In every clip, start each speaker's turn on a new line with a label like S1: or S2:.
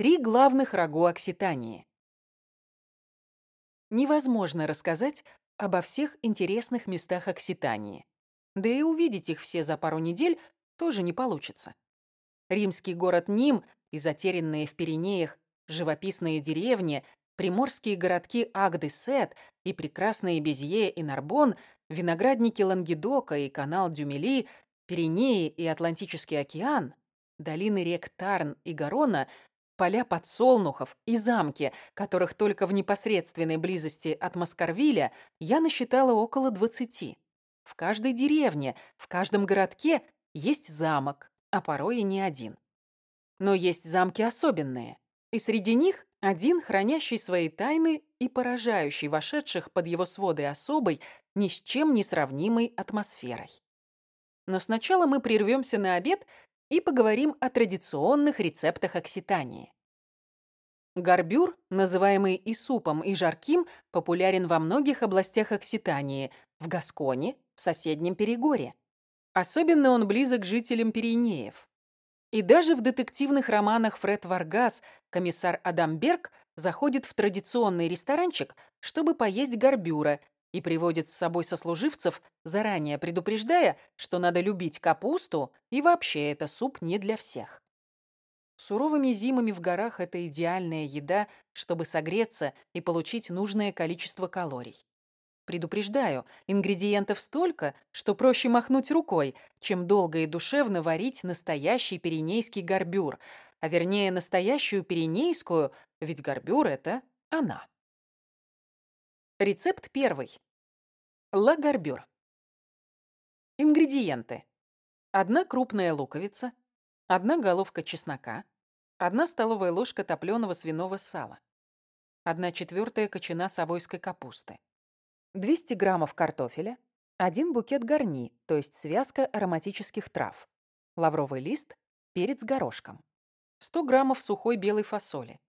S1: Три главных рагу Окситании. Невозможно рассказать обо всех интересных местах Окситании. Да и увидеть их все за пару недель тоже не получится. Римский город Ним и затерянные в Пиренеях живописные деревни, приморские городки Агды-Сет и прекрасные Безье и Нарбон, виноградники Лангедока и канал Дюмели, Пиренеи и Атлантический океан, долины рек Тарн и Гарона поля подсолнухов и замки, которых только в непосредственной близости от Маскарвиля я насчитала около двадцати. В каждой деревне, в каждом городке есть замок, а порой и не один. Но есть замки особенные, и среди них один, хранящий свои тайны и поражающий вошедших под его своды особой, ни с чем не сравнимой атмосферой. Но сначала мы прервемся на обед и поговорим о традиционных рецептах Окситании. Горбюр, называемый и супом, и жарким, популярен во многих областях Окситании, в Гасконе, в соседнем Перегоре. Особенно он близок жителям Пиренеев. И даже в детективных романах Фред Варгас комиссар Адамберг заходит в традиционный ресторанчик, чтобы поесть горбюра и приводит с собой сослуживцев, заранее предупреждая, что надо любить капусту и вообще это суп не для всех. Суровыми зимами в горах это идеальная еда, чтобы согреться и получить нужное количество калорий. Предупреждаю, ингредиентов столько, что проще махнуть рукой, чем долго и душевно варить настоящий пиренейский горбюр, а вернее настоящую пиренейскую, ведь горбюр — это она. Рецепт первый. Ла горбюр. Ингредиенты. Одна крупная луковица, одна головка чеснока, одна столовая ложка топленого свиного сала, одна четвертая кочана совойской капусты, 200 граммов картофеля, один букет гарни, то есть связка ароматических трав, лавровый лист, перец горошком, 100 граммов сухой белой фасоли,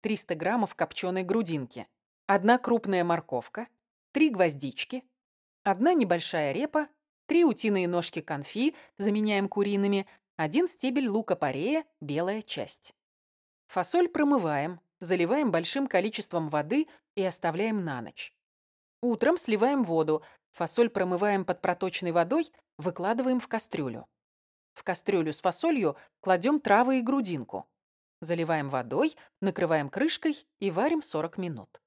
S1: 300 граммов копченой грудинки, одна крупная морковка, три гвоздички, одна небольшая репа, три утиные ножки конфи, заменяем куриными, один стебель лука-порея, белая часть. Фасоль промываем, заливаем большим количеством воды и оставляем на ночь. Утром сливаем воду, фасоль промываем под проточной водой, выкладываем в кастрюлю. В кастрюлю с фасолью кладем травы и грудинку. Заливаем водой, накрываем крышкой и варим 40 минут.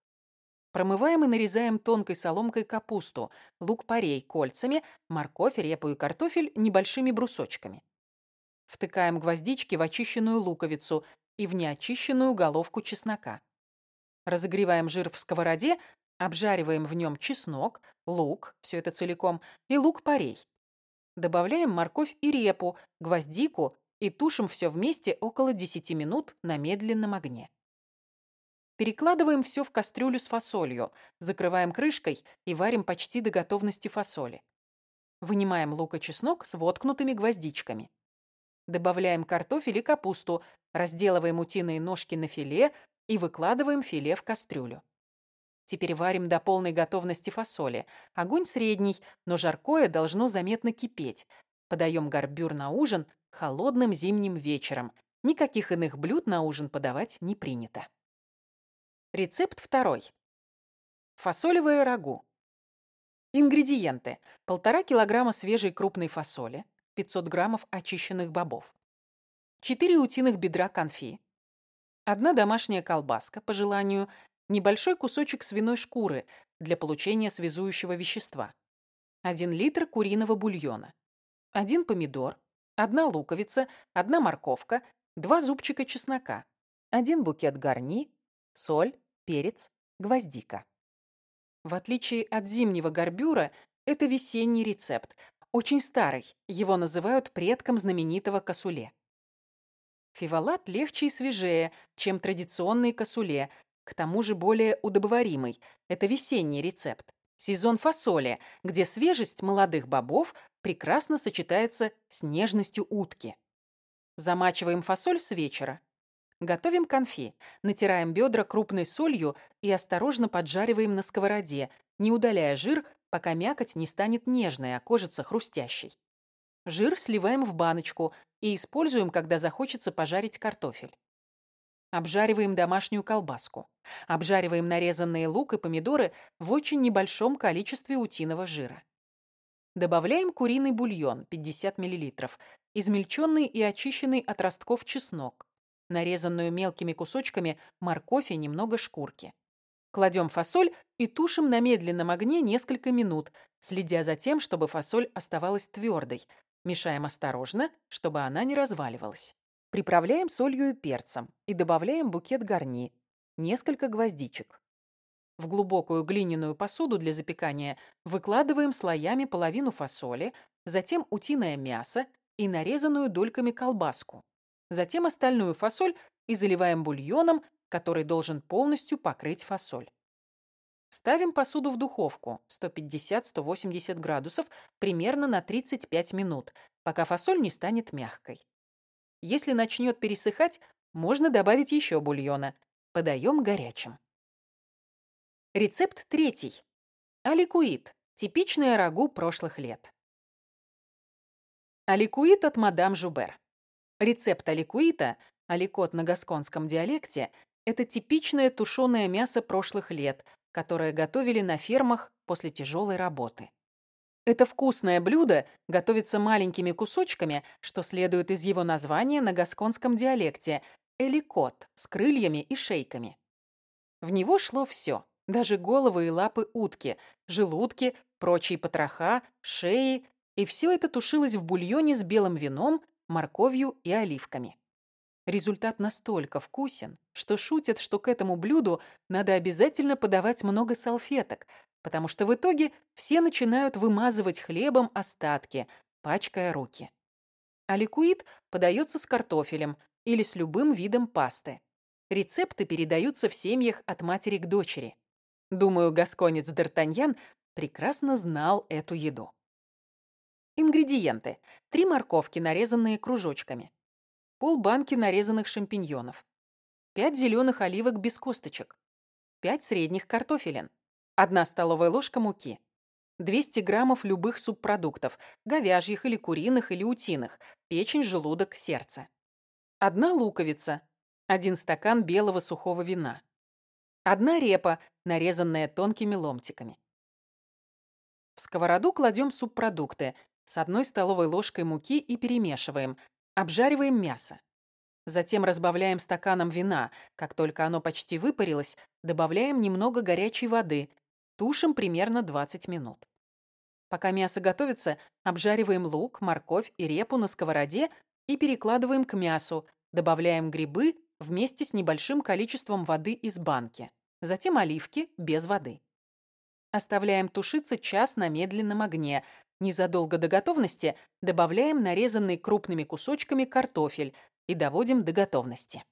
S1: Промываем и нарезаем тонкой соломкой капусту, лук-порей кольцами, морковь, репу и картофель небольшими брусочками. Втыкаем гвоздички в очищенную луковицу и в неочищенную головку чеснока. Разогреваем жир в сковороде, обжариваем в нем чеснок, лук, все это целиком, и лук-порей. Добавляем морковь и репу, гвоздику и тушим все вместе около 10 минут на медленном огне. Перекладываем все в кастрюлю с фасолью, закрываем крышкой и варим почти до готовности фасоли. Вынимаем лук и чеснок с воткнутыми гвоздичками. Добавляем картофель и капусту, разделываем утиные ножки на филе и выкладываем филе в кастрюлю. Теперь варим до полной готовности фасоли. Огонь средний, но жаркое должно заметно кипеть. Подаем горбюр на ужин холодным зимним вечером. Никаких иных блюд на ужин подавать не принято. Рецепт второй. Фасолевое рагу. Ингредиенты. Полтора килограмма свежей крупной фасоли, 500 граммов очищенных бобов, 4 утиных бедра конфи, одна домашняя колбаска, по желанию, небольшой кусочек свиной шкуры для получения связующего вещества, 1 литр куриного бульона, один помидор, одна луковица, одна морковка, два зубчика чеснока, один букет гарни, соль, перец, гвоздика. В отличие от зимнего горбюра, это весенний рецепт, очень старый, его называют предком знаменитого косуле. Фивалат легче и свежее, чем традиционный косуле, к тому же более удобоваримый. Это весенний рецепт. Сезон фасоли, где свежесть молодых бобов прекрасно сочетается с нежностью утки. Замачиваем фасоль с вечера. Готовим конфи, натираем бедра крупной солью и осторожно поджариваем на сковороде, не удаляя жир, пока мякоть не станет нежной, а кожица хрустящей. Жир сливаем в баночку и используем, когда захочется пожарить картофель. Обжариваем домашнюю колбаску. Обжариваем нарезанные лук и помидоры в очень небольшом количестве утиного жира. Добавляем куриный бульон 50 мл, измельченный и очищенный от ростков чеснок, нарезанную мелкими кусочками морковь и немного шкурки. Кладем фасоль и тушим на медленном огне несколько минут, следя за тем, чтобы фасоль оставалась твердой. Мешаем осторожно, чтобы она не разваливалась. Приправляем солью и перцем и добавляем букет гарни, несколько гвоздичек. В глубокую глиняную посуду для запекания выкладываем слоями половину фасоли, затем утиное мясо и нарезанную дольками колбаску. Затем остальную фасоль и заливаем бульоном, который должен полностью покрыть фасоль. Ставим посуду в духовку 150-180 градусов примерно на 35 минут, пока фасоль не станет мягкой. Если начнет пересыхать, можно добавить еще бульона. Подаем горячим. Рецепт третий. Аликуит. Типичное рагу прошлых лет. Аликуит от мадам Жубер. Рецепт аликуита, аликот на гасконском диалекте, это типичное тушеное мясо прошлых лет, которое готовили на фермах после тяжелой работы. Это вкусное блюдо готовится маленькими кусочками, что следует из его названия на гасконском диалекте – эликот с крыльями и шейками. В него шло все, даже головы и лапы утки, желудки, прочие потроха, шеи, и все это тушилось в бульоне с белым вином, морковью и оливками. Результат настолько вкусен, что шутят, что к этому блюду надо обязательно подавать много салфеток, потому что в итоге все начинают вымазывать хлебом остатки, пачкая руки. А подается с картофелем или с любым видом пасты. Рецепты передаются в семьях от матери к дочери. Думаю, гасконец Д'Артаньян прекрасно знал эту еду. Ингредиенты. Три морковки, нарезанные кружочками. Пол банки нарезанных шампиньонов. Пять зеленых оливок без косточек. Пять средних картофелин. 1 столовая ложка муки, 200 граммов любых субпродуктов, говяжьих или куриных или утиных, печень, желудок, сердце. Одна луковица, один стакан белого сухого вина. Одна репа, нарезанная тонкими ломтиками. В сковороду кладем субпродукты с одной столовой ложкой муки и перемешиваем. Обжариваем мясо. Затем разбавляем стаканом вина. Как только оно почти выпарилось, добавляем немного горячей воды, Тушим примерно 20 минут. Пока мясо готовится, обжариваем лук, морковь и репу на сковороде и перекладываем к мясу, добавляем грибы вместе с небольшим количеством воды из банки. Затем оливки без воды. Оставляем тушиться час на медленном огне. Незадолго до готовности добавляем нарезанный крупными кусочками картофель и доводим до готовности.